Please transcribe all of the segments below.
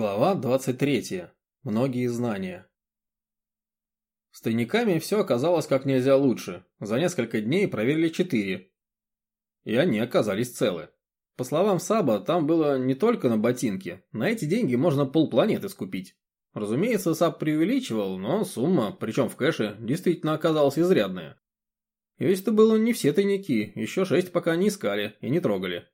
Глава 23. Многие знания. С тайниками все оказалось как нельзя лучше. За несколько дней проверили четыре. И они оказались целы. По словам Саба, там было не только на ботинке. На эти деньги можно полпланеты скупить. Разумеется, Саб преувеличивал, но сумма, причем в кэше, действительно оказалась изрядная. И ведь это было не все тайники, еще шесть пока не искали и не трогали.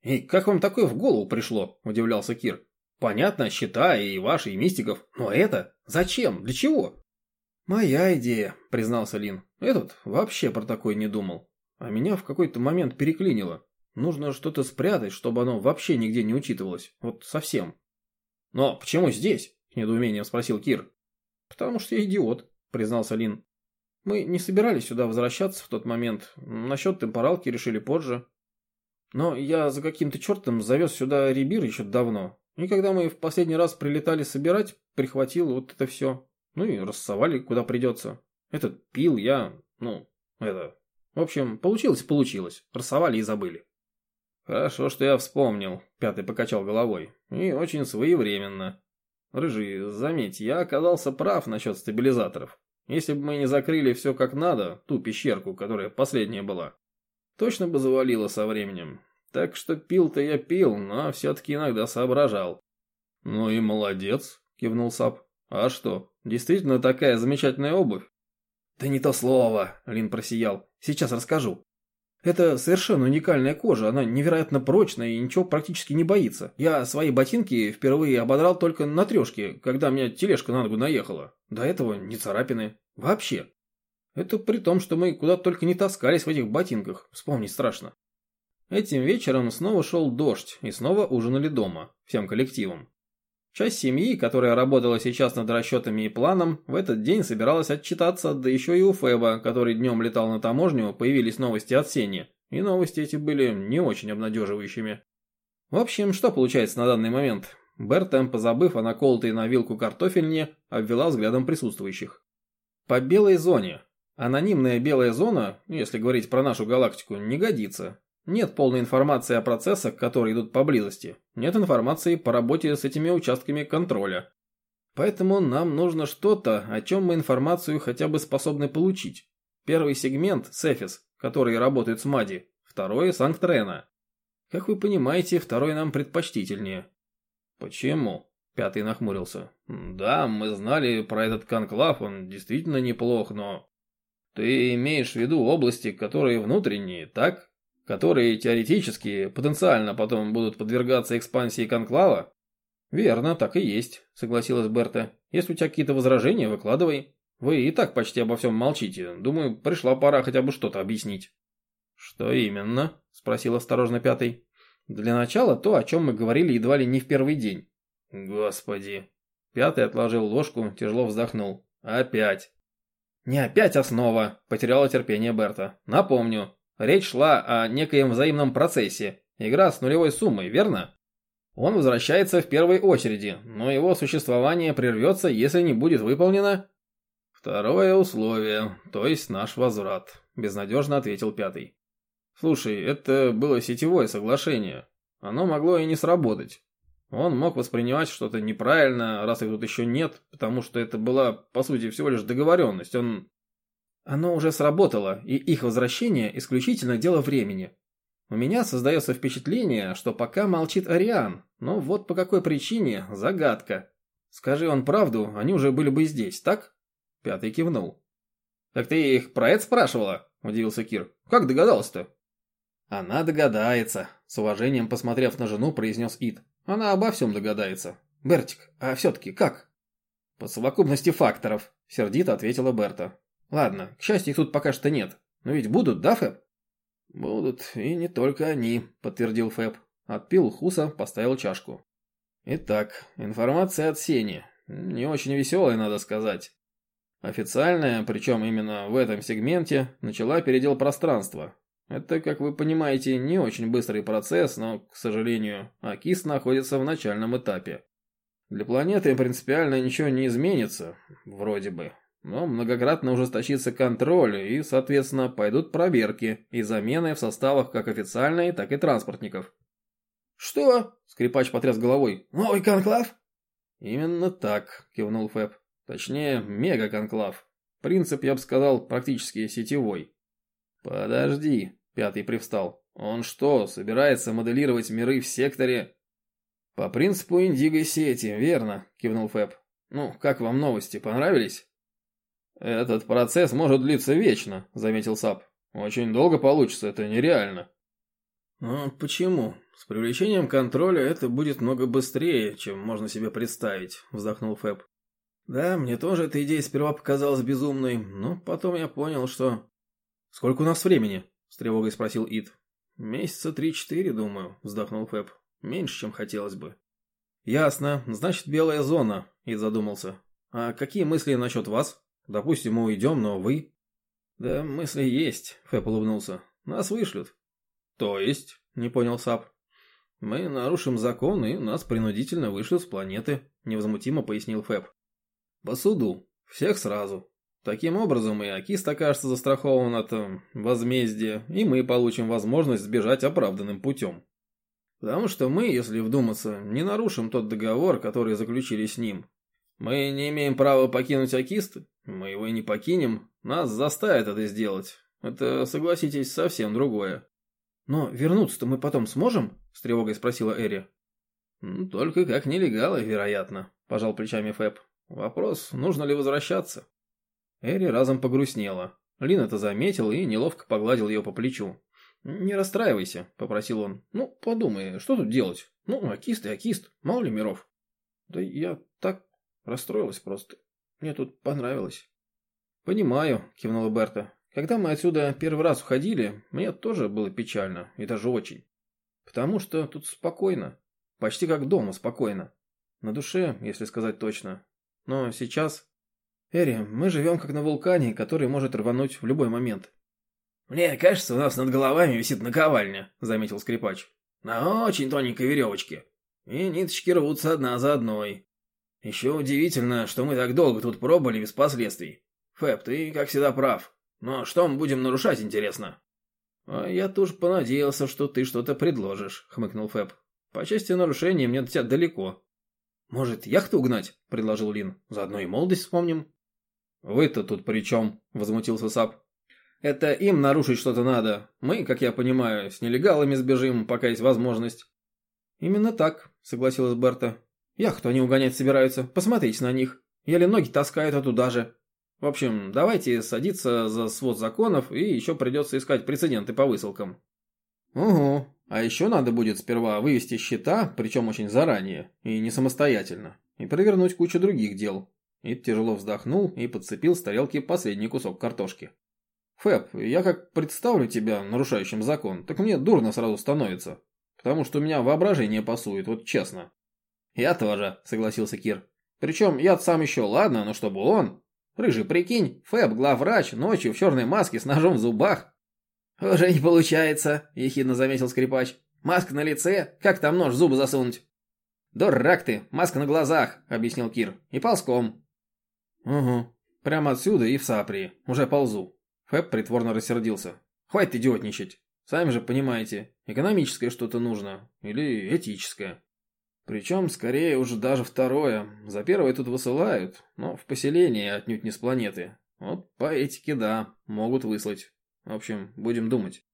«И как вам такое в голову пришло?» – удивлялся Кир. Понятно, счета и ваши, и мистиков. Но это? Зачем? Для чего? Моя идея, признался Лин. Этот вообще про такое не думал. А меня в какой-то момент переклинило. Нужно что-то спрятать, чтобы оно вообще нигде не учитывалось. Вот совсем. Но почему здесь? С недоумением спросил Кир. Потому что я идиот, признался Лин. Мы не собирались сюда возвращаться в тот момент. Насчет темпоралки решили позже. Но я за каким-то чертом завез сюда Рибир еще давно. И когда мы в последний раз прилетали собирать, прихватил вот это все. Ну и рассовали куда придется. Этот пил, я, ну, это... В общем, получилось-получилось. Рассовали и забыли. Хорошо, что я вспомнил, пятый покачал головой. И очень своевременно. Рыжий, заметь, я оказался прав насчет стабилизаторов. Если бы мы не закрыли все как надо, ту пещерку, которая последняя была, точно бы завалило со временем. Так что пил-то я пил, но все-таки иногда соображал. «Ну и молодец», — кивнул Сап. «А что, действительно такая замечательная обувь?» «Да не то слово», — Лин просиял. «Сейчас расскажу. Это совершенно уникальная кожа, она невероятно прочная и ничего практически не боится. Я свои ботинки впервые ободрал только на трешке, когда меня тележка на ногу наехала. До этого не царапины. Вообще. Это при том, что мы куда только не таскались в этих ботинках, вспомнить страшно. Этим вечером снова шел дождь, и снова ужинали дома, всем коллективом. Часть семьи, которая работала сейчас над расчетами и планом, в этот день собиралась отчитаться, да еще и у Феба, который днем летал на таможню, появились новости от Сени, и новости эти были не очень обнадеживающими. В общем, что получается на данный момент? Берта, позабыв о наколотой на вилку картофельне, обвела взглядом присутствующих. По белой зоне. Анонимная белая зона, если говорить про нашу галактику, не годится. Нет полной информации о процессах, которые идут поблизости. Нет информации по работе с этими участками контроля. Поэтому нам нужно что-то, о чем мы информацию хотя бы способны получить. Первый сегмент – Сефис, который работает с Мади. Второй – Санктрена. Как вы понимаете, второй нам предпочтительнее. Почему? Пятый нахмурился. Да, мы знали про этот конклав, он действительно неплох, но... Ты имеешь в виду области, которые внутренние, так? Которые теоретически, потенциально потом будут подвергаться экспансии конклава? Верно, так и есть, согласилась Берта. Если у тебя какие-то возражения, выкладывай. Вы и так почти обо всем молчите. Думаю, пришла пора хотя бы что-то объяснить. Что именно? Спросил осторожно пятый. Для начала то, о чем мы говорили едва ли не в первый день. Господи. Пятый отложил ложку, тяжело вздохнул. Опять. Не опять основа, потеряла терпение Берта. Напомню, Речь шла о некоем взаимном процессе. Игра с нулевой суммой, верно? Он возвращается в первой очереди, но его существование прервется, если не будет выполнено... Второе условие, то есть наш возврат, безнадежно ответил пятый. Слушай, это было сетевое соглашение. Оно могло и не сработать. Он мог воспринимать что-то неправильно, раз их тут еще нет, потому что это была, по сути, всего лишь договоренность. Он оно уже сработало, и их возвращение исключительно дело времени. У меня создается впечатление, что пока молчит Ариан, но вот по какой причине – загадка. Скажи он правду, они уже были бы здесь, так? Пятый кивнул. «Так ты их про это спрашивала?» – удивился Кир. «Как догадался-то?» «Она догадается», – с уважением посмотрев на жену, произнес Ид. «Она обо всем догадается. Бертик, а все-таки как?» «По совокупности факторов», – сердито ответила Берта. Ладно, к счастью, их тут пока что нет. Но ведь будут, да, Фэб? Будут, и не только они, подтвердил Фэб. Отпил хуса, поставил чашку. Итак, информация от Сени. Не очень веселая, надо сказать. Официальная, причем именно в этом сегменте, начала передел пространства. Это, как вы понимаете, не очень быстрый процесс, но, к сожалению, Акис находится в начальном этапе. Для планеты принципиально ничего не изменится, вроде бы. Но многократно ужесточится контроль и, соответственно, пойдут проверки и замены в составах как официальной, так и транспортников. «Что?» – скрипач потряс головой. «Новый конклав?» «Именно так», – кивнул Фэб. «Точнее, мега-конклав. Принцип, я бы сказал, практически сетевой». «Подожди», – пятый привстал. «Он что, собирается моделировать миры в секторе?» «По принципу индиго сети, верно», – кивнул Фэб. «Ну, как вам новости, понравились?» «Этот процесс может длиться вечно», – заметил Сап. «Очень долго получится, это нереально». «Ну, почему? С привлечением контроля это будет много быстрее, чем можно себе представить», – вздохнул Фэб. «Да, мне тоже эта идея сперва показалась безумной, но потом я понял, что...» «Сколько у нас времени?» – с тревогой спросил Ит. «Месяца три-четыре, думаю», – вздохнул Фэб. «Меньше, чем хотелось бы». «Ясно. Значит, белая зона», – Ит задумался. «А какие мысли насчет вас?» Допустим, мы уйдем, но вы...» «Да, мысли есть», — Фэп улыбнулся. «Нас вышлют». «То есть?» — не понял Сап. «Мы нарушим закон, и нас принудительно вышлют с планеты», — невозмутимо пояснил Фэп. «По суду. Всех сразу. Таким образом и Акист окажется застрахован от э, возмездия, и мы получим возможность сбежать оправданным путем. Потому что мы, если вдуматься, не нарушим тот договор, который заключили с ним. Мы не имеем права покинуть Акист, мы его не покинем, нас заставят это сделать. Это, согласитесь, совсем другое. Но вернуться-то мы потом сможем? С тревогой спросила Эри. Ну, только как нелегалы, вероятно, пожал плечами Фэб. Вопрос, нужно ли возвращаться? Эри разом погрустнела. Лин это заметил и неловко погладил ее по плечу. «Не расстраивайся», — попросил он. «Ну, подумай, что тут делать? Ну, акист и акист, мало ли миров». «Да я так расстроилась просто. Мне тут понравилось. Понимаю, кивнула Берта. Когда мы отсюда первый раз уходили, мне тоже было печально, и даже очень. Потому что тут спокойно. Почти как дома спокойно. На душе, если сказать точно. Но сейчас... Эри, мы живем как на вулкане, который может рвануть в любой момент. «Мне кажется, у нас над головами висит наковальня», — заметил скрипач. «На очень тоненькой веревочке. И ниточки рвутся одна за одной. Еще удивительно, что мы так долго тут пробыли без последствий. Фэб, ты, как всегда, прав. Но что мы будем нарушать, интересно?» «А я тоже понадеялся, что ты что-то предложишь», — хмыкнул Фэб. «По части нарушений мне до тебя далеко». «Может, яхту угнать?» — предложил Лин. «Заодно и молодость вспомним». «Вы-то тут при чем?» — возмутился Сап. «Это им нарушить что-то надо. Мы, как я понимаю, с нелегалами сбежим, пока есть возможность». «Именно так», — согласилась Берта. Яхту они угонять собираются. Посмотрите на них. Еле ноги таскают, а туда же. В общем, давайте садиться за свод законов, и еще придется искать прецеденты по высылкам. Угу. А еще надо будет сперва вывести счета, причем очень заранее, и не самостоятельно, и провернуть кучу других дел. Ид тяжело вздохнул и подцепил с тарелки последний кусок картошки. Фэб, я как представлю тебя нарушающим закон, так мне дурно сразу становится. Потому что у меня воображение пасует, вот честно. «Я тоже», — согласился Кир. «Причем я сам еще, ладно, но чтобы он...» «Рыжий, прикинь, Фэб, главврач, ночью в черной маске с ножом в зубах». «Уже не получается», — ехидно заметил скрипач. «Маска на лице? Как там нож в зубы засунуть?» «Дурак ты, маска на глазах», — объяснил Кир. «И ползком». «Угу, прямо отсюда и в Саприи. Уже ползу». Фэб притворно рассердился. «Хватит идиотничать. Сами же понимаете, экономическое что-то нужно. Или этическое». Причем, скорее, уже даже второе. За первое тут высылают, но в поселении отнюдь не с планеты. Вот по этике, да, могут выслать. В общем, будем думать.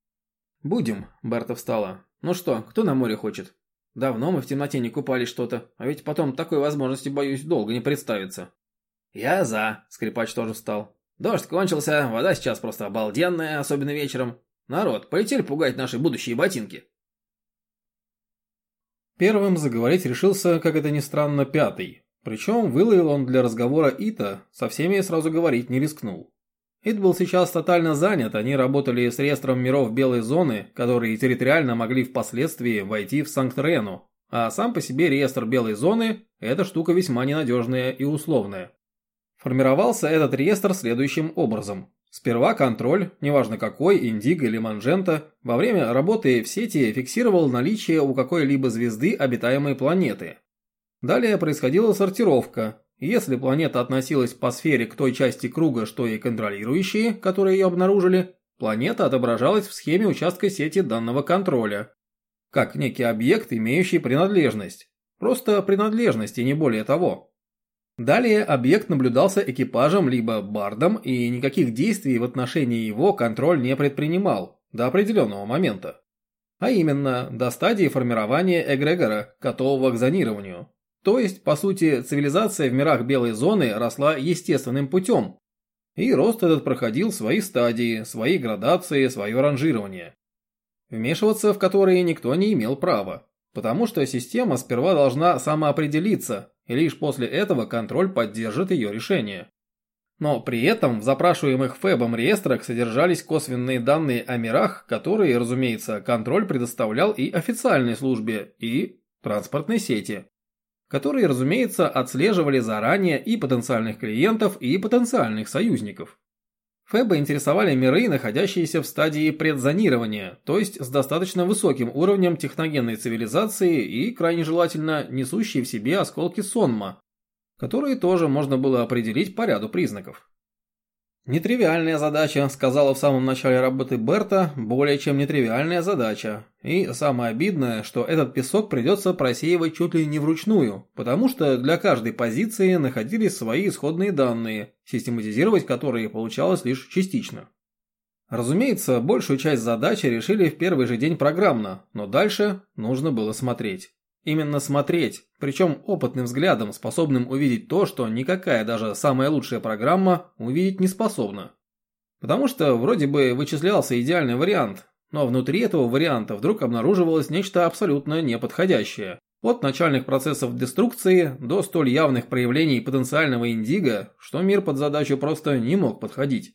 Будем, Берта встала. Ну что, кто на море хочет? Давно мы в темноте не купали что-то, а ведь потом такой возможности, боюсь, долго не представится. Я за, скрипач тоже встал. Дождь кончился, вода сейчас просто обалденная, особенно вечером. Народ, полетели пугать наши будущие ботинки. Первым заговорить решился, как это ни странно, пятый. Причем выловил он для разговора Ита, со всеми сразу говорить не рискнул. Ит был сейчас тотально занят, они работали с реестром миров белой зоны, которые территориально могли впоследствии войти в Санкт-Рену, а сам по себе реестр белой зоны – это штука весьма ненадежная и условная. Формировался этот реестр следующим образом. Сперва контроль, неважно какой, индиго или манжента, во время работы в сети фиксировал наличие у какой-либо звезды обитаемой планеты. Далее происходила сортировка. Если планета относилась по сфере к той части круга, что и контролирующие, которые ее обнаружили, планета отображалась в схеме участка сети данного контроля. как некий объект, имеющий принадлежность. Просто принадлежность и не более того. Далее объект наблюдался экипажем либо бардом и никаких действий в отношении его контроль не предпринимал до определенного момента. А именно, до стадии формирования эгрегора, готового к зонированию. То есть, по сути, цивилизация в мирах белой зоны росла естественным путем. И рост этот проходил свои стадии, свои градации, свое ранжирование. Вмешиваться в которые никто не имел права. Потому что система сперва должна самоопределиться, и лишь после этого контроль поддержит ее решение. Но при этом в запрашиваемых ФЭБом реестрах содержались косвенные данные о мирах, которые, разумеется, контроль предоставлял и официальной службе, и транспортной сети, которые, разумеется, отслеживали заранее и потенциальных клиентов, и потенциальных союзников. ФЭБа интересовали миры, находящиеся в стадии предзонирования, то есть с достаточно высоким уровнем техногенной цивилизации и, крайне желательно, несущие в себе осколки сонма, которые тоже можно было определить по ряду признаков. Нетривиальная задача, сказала в самом начале работы Берта, более чем нетривиальная задача. И самое обидное, что этот песок придется просеивать чуть ли не вручную, потому что для каждой позиции находились свои исходные данные, систематизировать которые получалось лишь частично. Разумеется, большую часть задачи решили в первый же день программно, но дальше нужно было смотреть. Именно смотреть, причем опытным взглядом, способным увидеть то, что никакая даже самая лучшая программа увидеть не способна. Потому что вроде бы вычислялся идеальный вариант, но внутри этого варианта вдруг обнаруживалось нечто абсолютно неподходящее. От начальных процессов деструкции до столь явных проявлений потенциального индиго, что мир под задачу просто не мог подходить.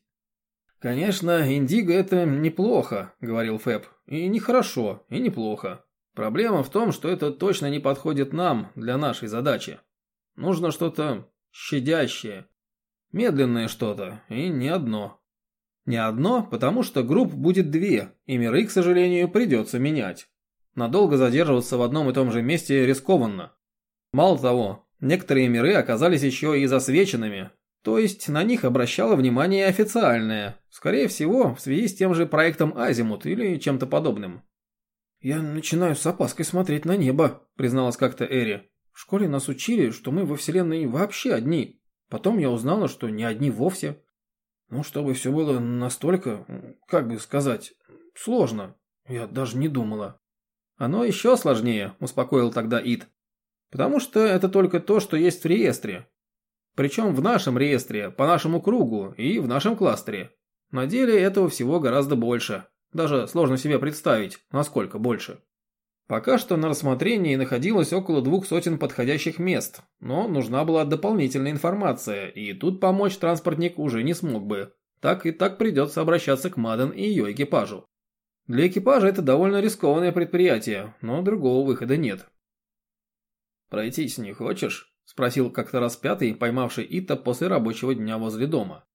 «Конечно, индиго это неплохо», — говорил Фэб, — «и нехорошо, и неплохо. Проблема в том, что это точно не подходит нам для нашей задачи. Нужно что-то щадящее, медленное что-то, и не одно. Не одно, потому что групп будет две, и миры, к сожалению, придется менять. Надолго задерживаться в одном и том же месте рискованно. Мало того, некоторые миры оказались еще и засвеченными, то есть на них обращало внимание официальное, скорее всего, в связи с тем же проектом Азимут или чем-то подобным. «Я начинаю с опаской смотреть на небо», — призналась как-то Эри. «В школе нас учили, что мы во Вселенной вообще одни. Потом я узнала, что не одни вовсе. Ну, чтобы все было настолько, как бы сказать, сложно. Я даже не думала». «Оно еще сложнее», — успокоил тогда Ид. «Потому что это только то, что есть в реестре. Причем в нашем реестре, по нашему кругу и в нашем кластере. На деле этого всего гораздо больше». Даже сложно себе представить, насколько больше. Пока что на рассмотрении находилось около двух сотен подходящих мест, но нужна была дополнительная информация, и тут помочь транспортник уже не смог бы. Так и так придется обращаться к Маден и ее экипажу. Для экипажа это довольно рискованное предприятие, но другого выхода нет. «Пройтись не хочешь?» – спросил как-то раз пятый, поймавший Ита после рабочего дня возле дома.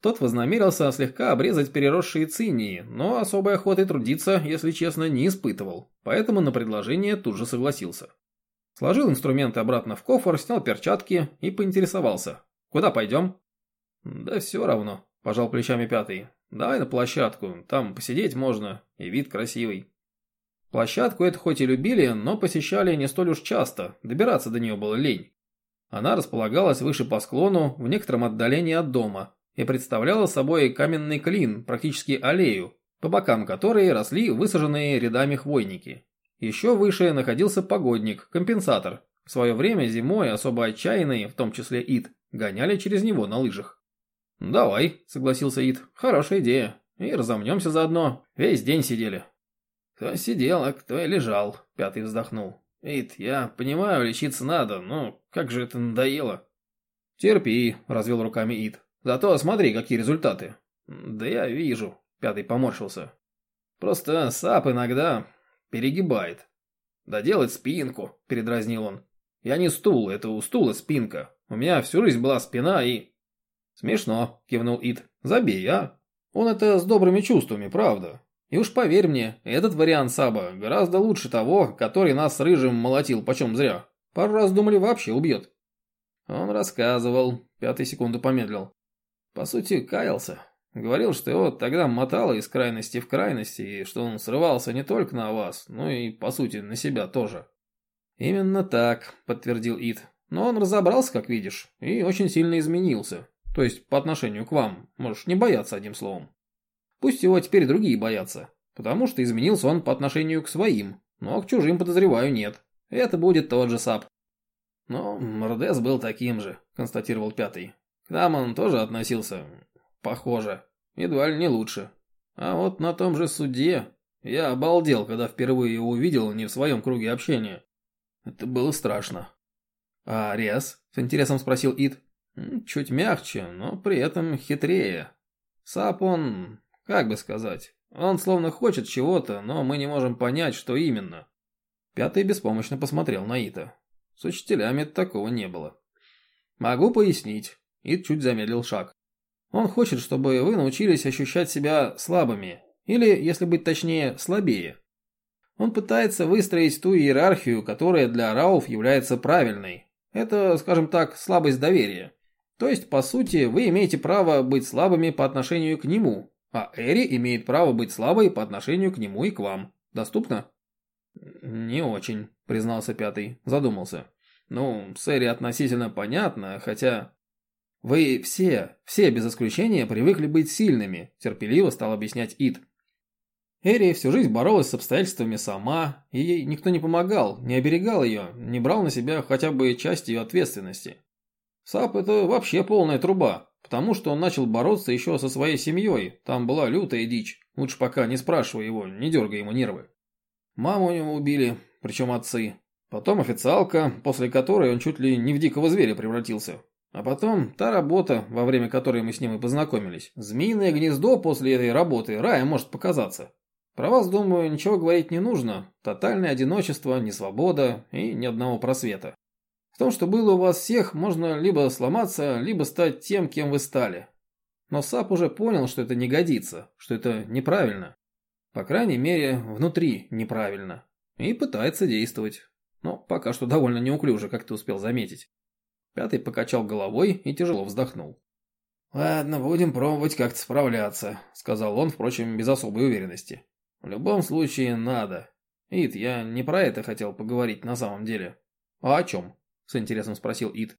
Тот вознамерился слегка обрезать переросшие цинии, но особой охоты трудиться, если честно, не испытывал, поэтому на предложение тут же согласился. Сложил инструменты обратно в кофр, снял перчатки и поинтересовался. «Куда пойдем?» «Да все равно», – пожал плечами пятый. «Давай на площадку, там посидеть можно, и вид красивый». Площадку эту хоть и любили, но посещали не столь уж часто, добираться до нее было лень. Она располагалась выше по склону, в некотором отдалении от дома, и представляла собой каменный клин, практически аллею, по бокам которой росли высаженные рядами хвойники. Еще выше находился погодник, компенсатор. В свое время зимой особо отчаянные, в том числе Ид, гоняли через него на лыжах. «Давай», — согласился Ид, — «хорошая идея. И разомнемся заодно. Весь день сидели». «Кто сидел, а кто и лежал», — пятый вздохнул. «Ид, я понимаю, лечиться надо, но как же это надоело». «Терпи», — развел руками Ид. Зато смотри, какие результаты. Да я вижу, пятый поморщился. Просто сап иногда перегибает. Да делать спинку, передразнил он. Я не стул, это у стула спинка. У меня всю жизнь была спина и... Смешно, кивнул Ит. Забей, а? Он это с добрыми чувствами, правда. И уж поверь мне, этот вариант Саба гораздо лучше того, который нас с Рыжим молотил почем зря. Пару раз думали вообще убьет. Он рассказывал, пятый секунду помедлил. По сути, каялся. Говорил, что его тогда мотало из крайности в крайности, и что он срывался не только на вас, но и, по сути, на себя тоже. «Именно так», — подтвердил Ид. «Но он разобрался, как видишь, и очень сильно изменился. То есть по отношению к вам. Можешь не бояться одним словом. Пусть его теперь другие боятся, потому что изменился он по отношению к своим, но к чужим, подозреваю, нет. Это будет тот же САП». «Но Мордес был таким же», — констатировал пятый. «К нам он тоже относился, похоже, едва ли не лучше. А вот на том же суде я обалдел, когда впервые его увидел не в своем круге общения. Это было страшно. «А Рез?» – с интересом спросил Ид. «Чуть мягче, но при этом хитрее. Сап он, как бы сказать, он словно хочет чего-то, но мы не можем понять, что именно». Пятый беспомощно посмотрел на Ита. С учителями такого не было. «Могу пояснить». Ид чуть замедлил шаг. «Он хочет, чтобы вы научились ощущать себя слабыми, или, если быть точнее, слабее. Он пытается выстроить ту иерархию, которая для Рауф является правильной. Это, скажем так, слабость доверия. То есть, по сути, вы имеете право быть слабыми по отношению к нему, а Эри имеет право быть слабой по отношению к нему и к вам. Доступно? Не очень, признался пятый, задумался. Ну, с Эри относительно понятно, хотя... Вы все, все без исключения привыкли быть сильными, терпеливо стал объяснять Ид. Эри всю жизнь боролась с обстоятельствами сама, и ей никто не помогал, не оберегал ее, не брал на себя хотя бы часть ее ответственности. Сап – это вообще полная труба, потому что он начал бороться еще со своей семьей, там была лютая дичь, лучше пока не спрашивай его, не дергай ему нервы. Маму у него убили, причем отцы. Потом официалка, после которой он чуть ли не в дикого зверя превратился. А потом та работа, во время которой мы с ним и познакомились. Змеиное гнездо после этой работы рая может показаться. Про вас, думаю, ничего говорить не нужно. Тотальное одиночество, несвобода и ни одного просвета. В том, что было у вас всех, можно либо сломаться, либо стать тем, кем вы стали. Но САП уже понял, что это не годится, что это неправильно. По крайней мере, внутри неправильно. И пытается действовать. Но пока что довольно неуклюже, как ты успел заметить. Пятый покачал головой и тяжело вздохнул. «Ладно, будем пробовать как-то справляться», — сказал он, впрочем, без особой уверенности. В любом случае надо. Ид, я не про это хотел поговорить на самом деле. А о чем? С интересом спросил Ид.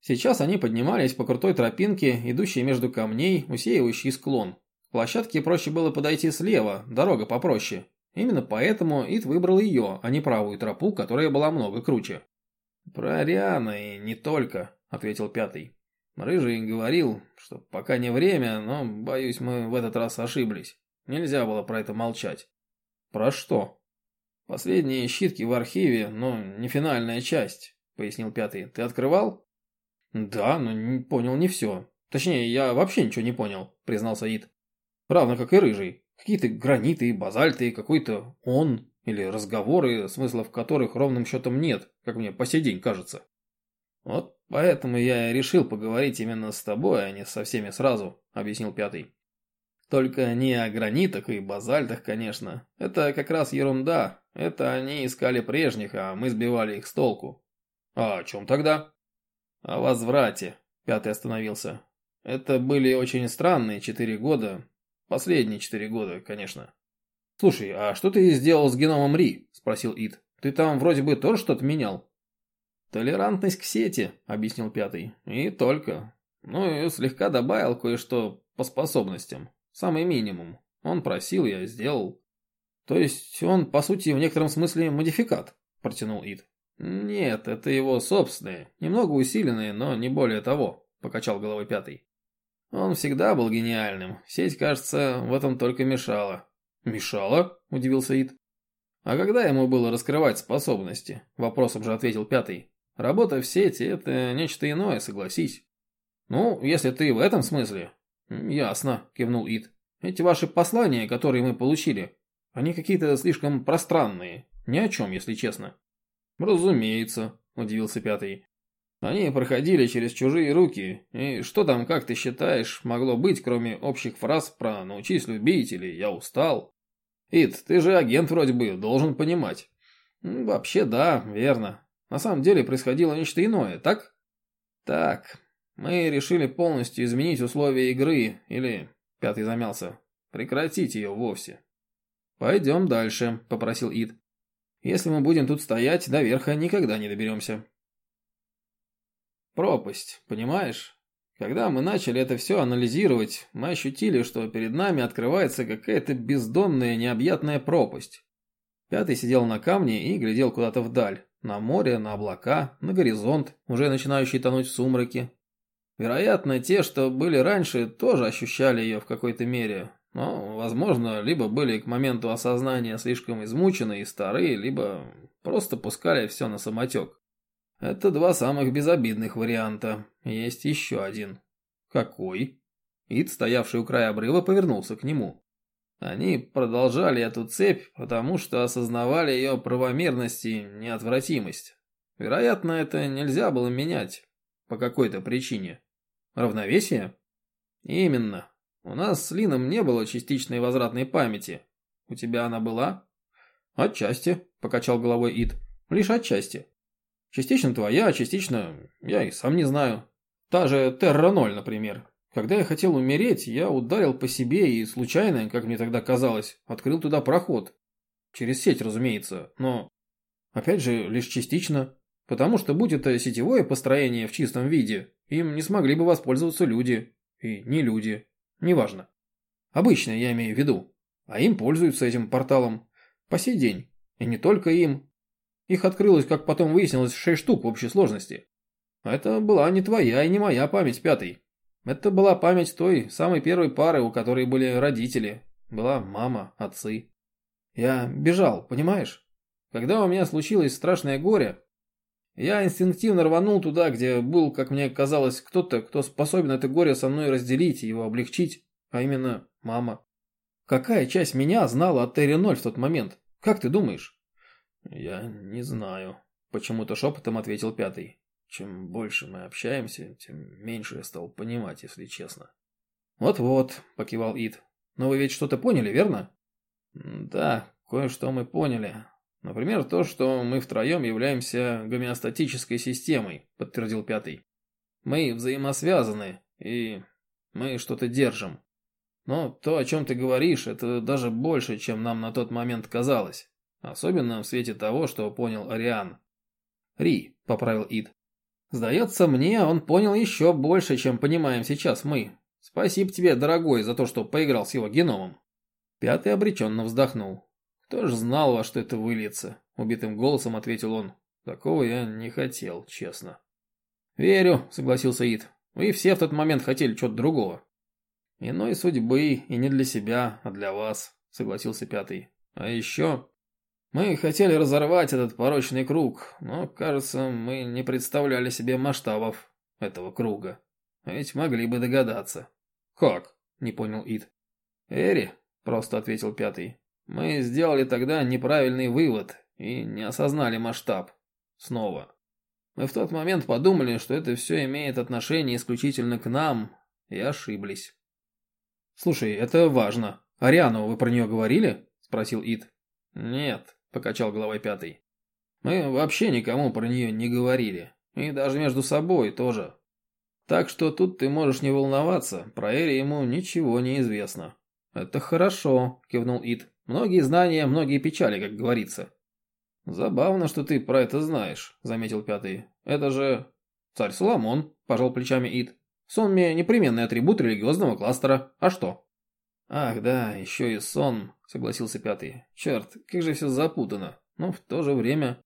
Сейчас они поднимались по крутой тропинке, идущей между камней, усеивающей склон. К площадке проще было подойти слева, дорога попроще. Именно поэтому Ид выбрал ее, а не правую тропу, которая была много круче. «Про Ариана и не только», — ответил пятый. Рыжий говорил, что пока не время, но, боюсь, мы в этот раз ошиблись. Нельзя было про это молчать. Про что? Последние щитки в архиве, но не финальная часть, пояснил пятый. Ты открывал? Да, но не понял не все. Точнее, я вообще ничего не понял, признался Ид. Равно как и рыжий. Какие-то граниты, базальты, какой-то он или разговоры, смысла в которых ровным счетом нет, как мне по сей день кажется. Вот поэтому я и решил поговорить именно с тобой, а не со всеми сразу, объяснил пятый. Только не о гранитах и базальтах, конечно. Это как раз ерунда. Это они искали прежних, а мы сбивали их с толку. А о чем тогда? О возврате. Пятый остановился. Это были очень странные четыре года. Последние четыре года, конечно. Слушай, а что ты сделал с геномом Ри? Спросил Ид. Ты там вроде бы тоже что-то менял. Толерантность к сети, объяснил пятый. И только. Ну и слегка добавил кое-что по способностям. Самый минимум. Он просил, я сделал. То есть он, по сути, в некотором смысле модификат, протянул Ид. Нет, это его собственные, немного усиленные, но не более того, покачал головой пятый. Он всегда был гениальным. Сеть, кажется, в этом только мешала. Мешала? Удивился Ид. А когда ему было раскрывать способности? Вопросом же ответил пятый. Работа в сети – это нечто иное, согласись. Ну, если ты в этом смысле, «Ясно», – кивнул Ид. «Эти ваши послания, которые мы получили, они какие-то слишком пространные. Ни о чем, если честно». «Разумеется», – удивился пятый. «Они проходили через чужие руки, и что там, как ты считаешь, могло быть, кроме общих фраз про «научись любить» или «я устал»?» «Ид, ты же агент вроде бы, должен понимать». «Вообще да, верно. На самом деле происходило нечто иное, так?» «Так, мы решили полностью изменить условия игры, или Пятый замялся. Прекратить ее вовсе. Пойдем дальше, попросил Ид. Если мы будем тут стоять, до верха никогда не доберемся. Пропасть, понимаешь? Когда мы начали это все анализировать, мы ощутили, что перед нами открывается какая-то бездонная необъятная пропасть. Пятый сидел на камне и глядел куда-то вдаль, на море, на облака, на горизонт, уже начинающий тонуть в сумраке. Вероятно, те, что были раньше, тоже ощущали ее в какой-то мере, но, возможно, либо были к моменту осознания слишком измучены и старые, либо просто пускали все на самотек. Это два самых безобидных варианта. Есть еще один. Какой? Ид, стоявший у края обрыва, повернулся к нему. Они продолжали эту цепь, потому что осознавали ее правомерность и неотвратимость. Вероятно, это нельзя было менять. По какой-то причине. Равновесие? Именно. У нас с Лином не было частичной возвратной памяти. У тебя она была? Отчасти, покачал головой Ид. Лишь отчасти. Частично твоя, частично я и сам не знаю. Та же Терра-0, например. Когда я хотел умереть, я ударил по себе и случайно, как мне тогда казалось, открыл туда проход. Через сеть, разумеется, но... Опять же, лишь частично. Потому что, будь это сетевое построение в чистом виде, им не смогли бы воспользоваться люди. И не люди. Неважно. Обычно я имею в виду. А им пользуются этим порталом. По сей день. И не только им. Их открылось, как потом выяснилось, шесть штук в общей сложности. Это была не твоя и не моя память, пятый. Это была память той самой первой пары, у которой были родители. Была мама, отцы. Я бежал, понимаешь? Когда у меня случилось страшное горе, я инстинктивно рванул туда, где был, как мне казалось, кто-то, кто способен это горе со мной разделить и его облегчить, а именно мама. Какая часть меня знала о Терри Ноль в тот момент? Как ты думаешь? Я не знаю, почему-то шепотом ответил пятый. Чем больше мы общаемся, тем меньше я стал понимать, если честно. Вот-вот, покивал Ид. Но вы ведь что-то поняли, верно? Да, кое-что мы поняли. Например, то, что мы втроем являемся гомеостатической системой, подтвердил пятый. Мы взаимосвязаны, и мы что-то держим. Но то, о чем ты говоришь, это даже больше, чем нам на тот момент казалось. Особенно в свете того, что понял Ариан. Ри, поправил Ид. Сдается мне, он понял еще больше, чем понимаем сейчас мы. Спасибо тебе, дорогой, за то, что поиграл с его геномом. Пятый обреченно вздохнул. «Кто ж знал, во что это выльется?» – убитым голосом ответил он. «Такого я не хотел, честно». «Верю», – согласился Ид. «Вы все в тот момент хотели чего-то другого». «Иной судьбы, и не для себя, а для вас», – согласился Пятый. «А еще...» «Мы хотели разорвать этот порочный круг, но, кажется, мы не представляли себе масштабов этого круга. Ведь могли бы догадаться». «Как?» – не понял Ид. «Эри», – просто ответил Пятый. Мы сделали тогда неправильный вывод и не осознали масштаб. Снова. Мы в тот момент подумали, что это все имеет отношение исключительно к нам, и ошиблись. «Слушай, это важно. Ариану вы про нее говорили?» – спросил Ид. «Нет», – покачал головой пятый. «Мы вообще никому про нее не говорили. И даже между собой тоже. Так что тут ты можешь не волноваться, про Эри ему ничего не известно». «Это хорошо», – кивнул Ид. Многие знания, многие печали, как говорится. Забавно, что ты про это знаешь, заметил пятый. Это же царь Соломон, пожал плечами Ид. Сонме непременный атрибут религиозного кластера. А что? Ах, да, еще и сон, согласился пятый. Черт, как же все запутано. Но в то же время...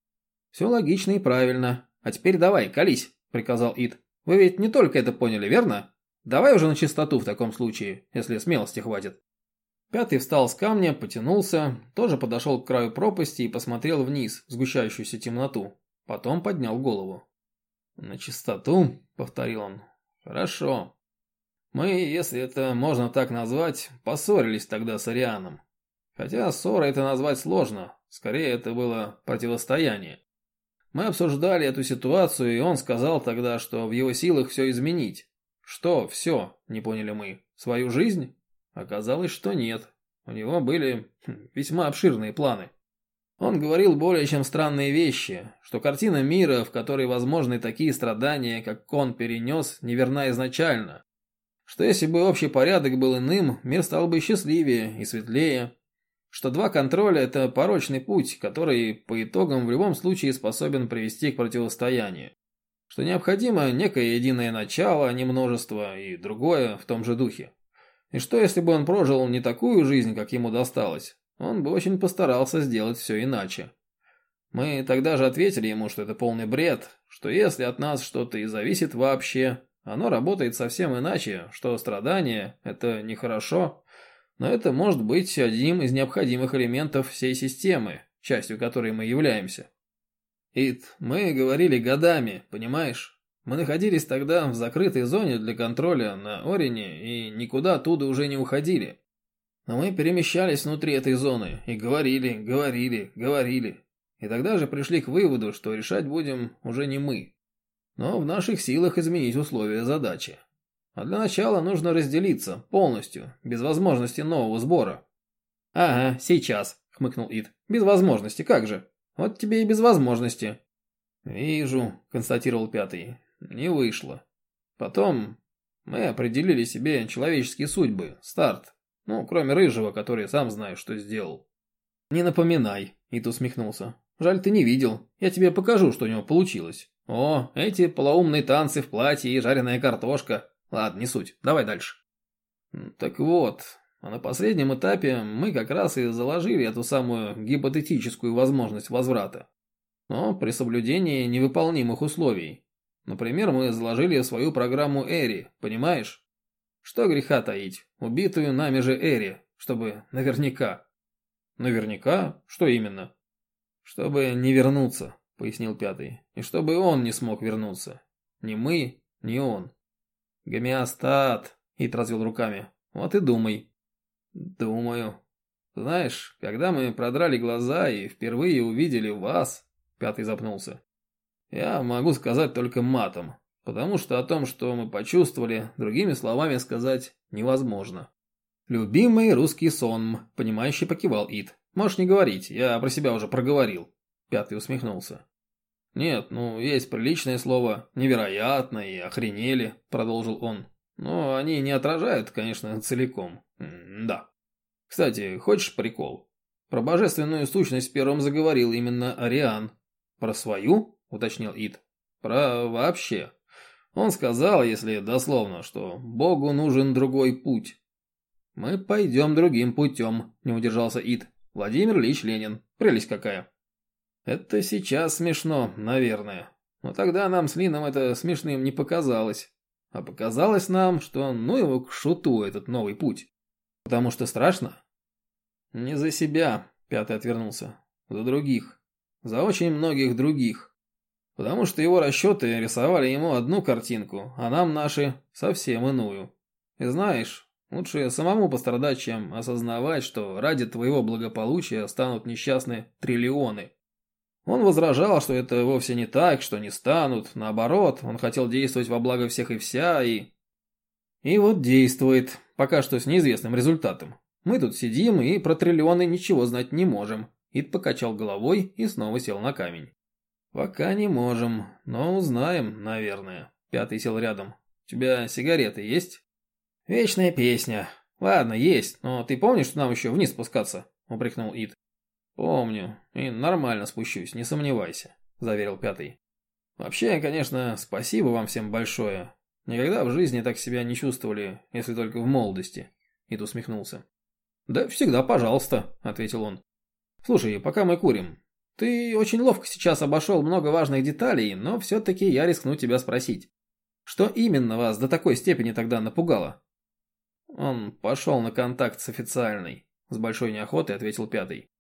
Все логично и правильно. А теперь давай, колись, приказал Ид. Вы ведь не только это поняли, верно? Давай уже на чистоту в таком случае, если смелости хватит. Пятый встал с камня, потянулся, тоже подошел к краю пропасти и посмотрел вниз, в сгущающуюся темноту. Потом поднял голову. «На чистоту?» — повторил он. «Хорошо. Мы, если это можно так назвать, поссорились тогда с Арианом. Хотя ссора это назвать сложно, скорее это было противостояние. Мы обсуждали эту ситуацию, и он сказал тогда, что в его силах все изменить. Что все, не поняли мы, свою жизнь? Оказалось, что нет. У него были хм, весьма обширные планы. Он говорил более чем странные вещи, что картина мира, в которой возможны такие страдания, как он перенес, неверна изначально, Что если бы общий порядок был иным, мир стал бы счастливее и светлее. Что два контроля – это порочный путь, который по итогам в любом случае способен привести к противостоянию. Что необходимо некое единое начало, а не множество, и другое в том же духе. И что если бы он прожил не такую жизнь, как ему досталось, он бы очень постарался сделать все иначе. Мы тогда же ответили ему, что это полный бред, что если от нас что-то и зависит вообще, оно работает совсем иначе, что страдание – это нехорошо, но это может быть одним из необходимых элементов всей системы, частью которой мы являемся. Ит, мы говорили годами, понимаешь? Мы находились тогда в закрытой зоне для контроля на Орине и никуда оттуда уже не уходили. Но мы перемещались внутри этой зоны и говорили, говорили, говорили. И тогда же пришли к выводу, что решать будем уже не мы, но в наших силах изменить условия задачи. А для начала нужно разделиться полностью, без возможности нового сбора. «Ага, сейчас», — хмыкнул Ид. «Без возможности, как же? Вот тебе и без возможности». «Вижу», — констатировал пятый. «Не вышло. Потом мы определили себе человеческие судьбы, старт. Ну, кроме Рыжего, который сам знаешь, что сделал». «Не напоминай», — Ид усмехнулся. «Жаль, ты не видел. Я тебе покажу, что у него получилось». О, эти полоумные танцы в платье и жареная картошка. Ладно, не суть. Давай дальше. Так вот, а на последнем этапе мы как раз и заложили эту самую гипотетическую возможность возврата. Но при соблюдении невыполнимых условий. Например, мы заложили свою программу Эри, понимаешь? Что греха таить, убитую нами же Эри, чтобы наверняка. Наверняка? Что именно? Чтобы не вернуться пояснил пятый. И чтобы он не смог вернуться. Ни мы, ни он. Гомеостат, Ит развел руками. Вот и думай. Думаю. Знаешь, когда мы продрали глаза и впервые увидели вас, пятый запнулся. Я могу сказать только матом, потому что о том, что мы почувствовали, другими словами сказать невозможно. Любимый русский сон, понимающий покивал Ит. Можешь не говорить, я про себя уже проговорил. Пятый усмехнулся. «Нет, ну, есть приличное слово «невероятно» и «охренели», — продолжил он. «Но они не отражают, конечно, целиком. М да. Кстати, хочешь прикол? Про божественную сущность первым заговорил именно Ариан. Про свою?» — уточнил Ид. «Про вообще. Он сказал, если дословно, что Богу нужен другой путь». «Мы пойдем другим путем», — не удержался Ид. «Владимир Ильич Ленин. Прелесть какая». Это сейчас смешно, наверное. Но тогда нам с Лином это смешным не показалось. А показалось нам, что ну его к шуту этот новый путь. Потому что страшно? Не за себя, пятый отвернулся. За других. За очень многих других. Потому что его расчеты рисовали ему одну картинку, а нам наши совсем иную. И знаешь, лучше самому пострадать, чем осознавать, что ради твоего благополучия станут несчастны триллионы. Он возражал, что это вовсе не так, что не станут. Наоборот, он хотел действовать во благо всех и вся, и... И вот действует, пока что с неизвестным результатом. Мы тут сидим и про триллионы ничего знать не можем. Ид покачал головой и снова сел на камень. Пока не можем, но узнаем, наверное. Пятый сел рядом. У тебя сигареты есть? Вечная песня. Ладно, есть, но ты помнишь, что нам еще вниз спускаться? Упрекнул Ид. «Помню. И нормально спущусь, не сомневайся», – заверил пятый. «Вообще, конечно, спасибо вам всем большое. Никогда в жизни так себя не чувствовали, если только в молодости», – Ид усмехнулся. «Да всегда пожалуйста», – ответил он. «Слушай, пока мы курим, ты очень ловко сейчас обошел много важных деталей, но все-таки я рискну тебя спросить. Что именно вас до такой степени тогда напугало?» Он пошел на контакт с официальной, с большой неохотой ответил пятый.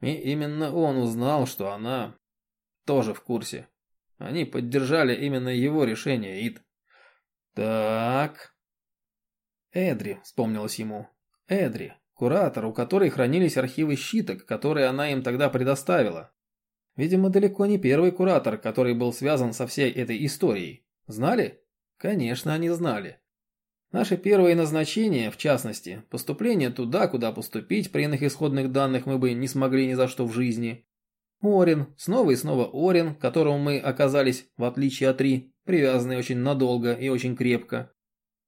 И именно он узнал, что она тоже в курсе. Они поддержали именно его решение, Ид. Так. Эдри, вспомнилось ему. Эдри, куратор, у которой хранились архивы щиток, которые она им тогда предоставила. Видимо, далеко не первый куратор, который был связан со всей этой историей. Знали? Конечно, они знали. Наши первые назначения, в частности, поступление туда, куда поступить при иных исходных данных мы бы не смогли ни за что в жизни. Орин, снова и снова Орин, к которому мы оказались, в отличие от Ри, привязаны очень надолго и очень крепко.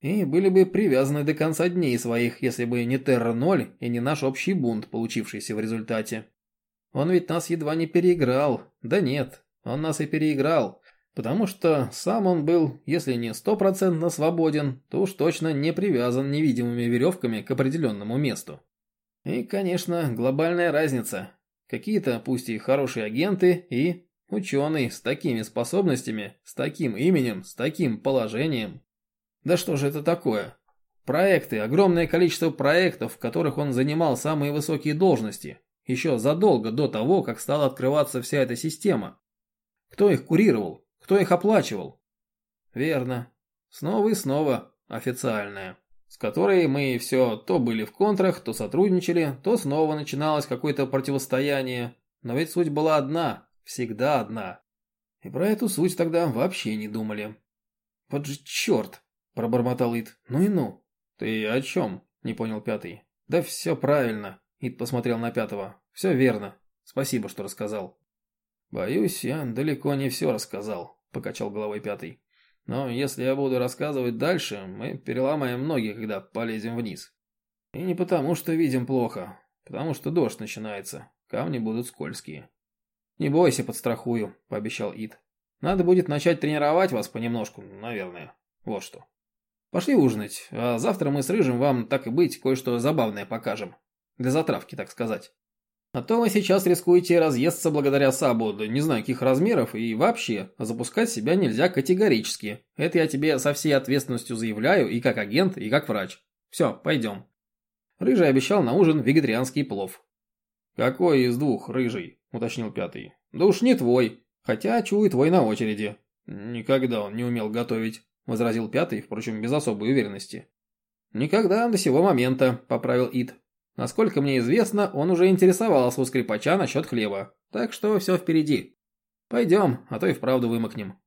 И были бы привязаны до конца дней своих, если бы не Терра-0 и не наш общий бунт, получившийся в результате. Он ведь нас едва не переиграл. Да нет, он нас и переиграл. Потому что сам он был, если не стопроцентно свободен, то уж точно не привязан невидимыми веревками к определенному месту. И, конечно, глобальная разница. Какие-то, пусть и хорошие агенты, и ученый с такими способностями, с таким именем, с таким положением. Да что же это такое? Проекты, огромное количество проектов, в которых он занимал самые высокие должности, еще задолго до того, как стала открываться вся эта система. Кто их курировал? Кто их оплачивал? Верно. Снова и снова официальная, с которой мы все то были в контрах, то сотрудничали, то снова начиналось какое-то противостояние. Но ведь суть была одна, всегда одна. И про эту суть тогда вообще не думали. Вот же черт, пробормотал Ит. Ну и ну. Ты о чем? Не понял пятый. Да все правильно. Ит посмотрел на пятого. «Все верно. Спасибо, что рассказал». «Боюсь, я далеко не все рассказал», – покачал головой пятый. «Но если я буду рассказывать дальше, мы переломаем ноги, когда полезем вниз. И не потому, что видим плохо, потому что дождь начинается, камни будут скользкие». «Не бойся, подстрахую», – пообещал Ит. «Надо будет начать тренировать вас понемножку, наверное. Вот что». «Пошли ужинать, а завтра мы с Рыжим вам, так и быть, кое-что забавное покажем». Для затравки, так сказать. А то вы сейчас рискуете разъесться благодаря Сабу, да не знаю каких размеров, и вообще, запускать себя нельзя категорически. Это я тебе со всей ответственностью заявляю и как агент, и как врач. Все, пойдем. Рыжий обещал на ужин вегетарианский плов. «Какой из двух, Рыжий?» – уточнил пятый. «Да уж не твой, хотя чую твой на очереди». «Никогда он не умел готовить», – возразил пятый, впрочем, без особой уверенности. «Никогда до сего момента», – поправил Ид. Насколько мне известно, он уже интересовался у скрипача насчет хлеба, так что все впереди. Пойдем, а то и вправду вымокнем.